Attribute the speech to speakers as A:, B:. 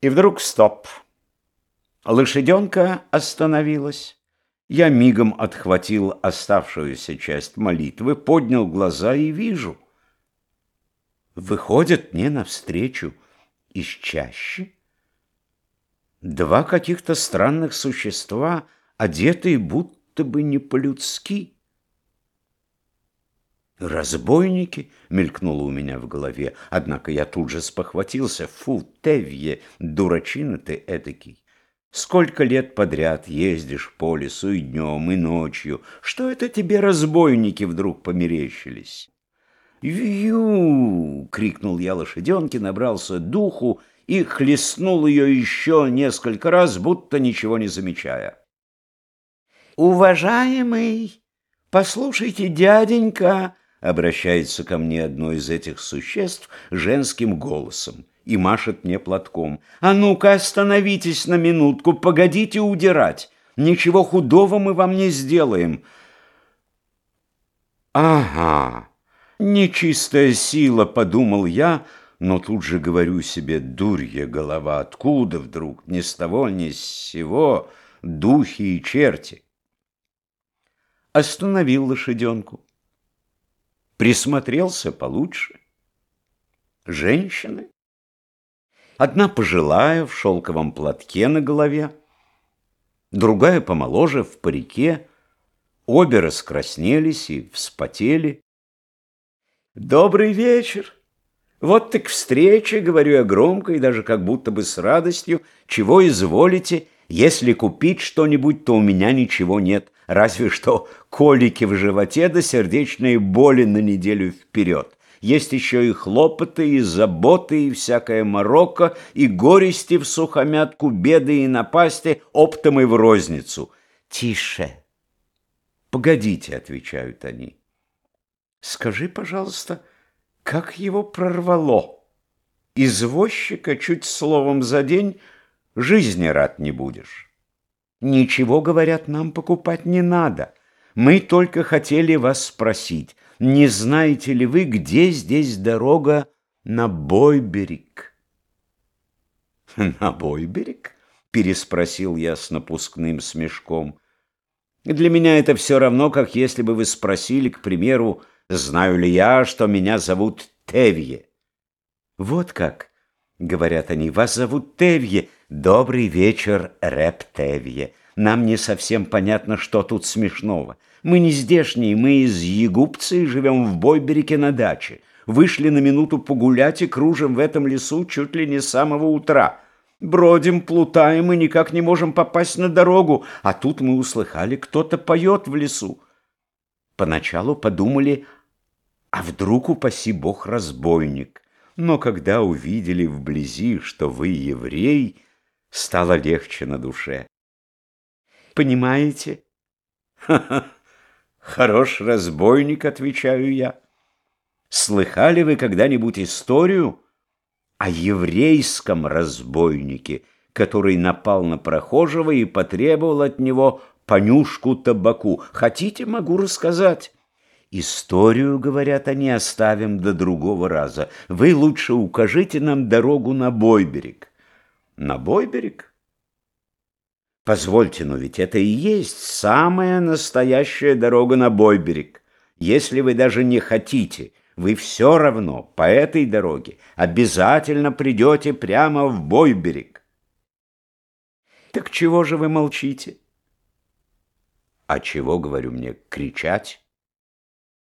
A: И вдруг стоп. Лошаденка остановилась. Я мигом отхватил оставшуюся часть молитвы, поднял глаза и вижу. Выходят мне навстречу из чащи два каких-то странных существа, одетые будто бы не по-людски. «Разбойники?» — мелькнуло у меня в голове, однако я тут же спохватился. «Фу, Тевье, дурачина ты эдакий! Сколько лет подряд ездишь по лесу и днем, и ночью? Что это тебе разбойники вдруг померещились?» «Ю!» — крикнул я лошаденке, набрался духу и хлестнул ее еще несколько раз, будто ничего не замечая. «Уважаемый, послушайте, дяденька!» Обращается ко мне одно из этих существ женским голосом и машет мне платком. «А ну-ка, остановитесь на минутку, погодите удирать. Ничего худого мы вам не сделаем». «Ага, нечистая сила», — подумал я, но тут же говорю себе, дурья голова, откуда вдруг, ни с того, ни с сего, духи и черти. Остановил лошаденку присмотрелся получше. Женщины. Одна пожилая в шелковом платке на голове, другая помоложе в парике, обе раскраснелись и вспотели. «Добрый вечер! Вот так встреча, — говорю я громко и даже как будто бы с радостью, — чего изволите, если купить что-нибудь, то у меня ничего нет, разве что колики в животе да сердечные боли на неделю вперед. Есть еще и хлопоты, и заботы, и всякая морока, и горести в сухомятку, беды и напасти, оптом и в розницу. Тише. Погодите, отвечают они. Скажи, пожалуйста, как его прорвало? Извозчика чуть словом за день жизни рад не будешь. Ничего, говорят, нам покупать не надо. Мы только хотели вас спросить, не знаете ли вы, где здесь дорога на Бойберег? На Бойберег? Переспросил я с напускным смешком. Для меня это все равно, как если бы вы спросили, к примеру, знаю ли я, что меня зовут Тевье. Вот как, говорят они, вас зовут Тевье, «Добрый вечер, рэп Тевье. Нам не совсем понятно, что тут смешного. Мы не здешние, мы из Егупца и живем в Бойберике на даче. Вышли на минуту погулять и кружим в этом лесу чуть ли не с самого утра. Бродим, плутаем и никак не можем попасть на дорогу, а тут мы услыхали, кто-то поет в лесу. Поначалу подумали, а вдруг, упаси бог, разбойник. Но когда увидели вблизи, что вы еврей, стало легче на душе. Понимаете? Ха-ха, хорош разбойник, отвечаю я. Слыхали вы когда-нибудь историю о еврейском разбойнике, который напал на прохожего и потребовал от него понюшку табаку? Хотите, могу рассказать. Историю, говорят они, оставим до другого раза. Вы лучше укажите нам дорогу на Бойберег. На Бойберег? Позвольте, но ведь это и есть самая настоящая дорога на Бойберег. Если вы даже не хотите, вы все равно по этой дороге обязательно придете прямо в Бойберег. Так чего же вы молчите? А чего, говорю мне, кричать?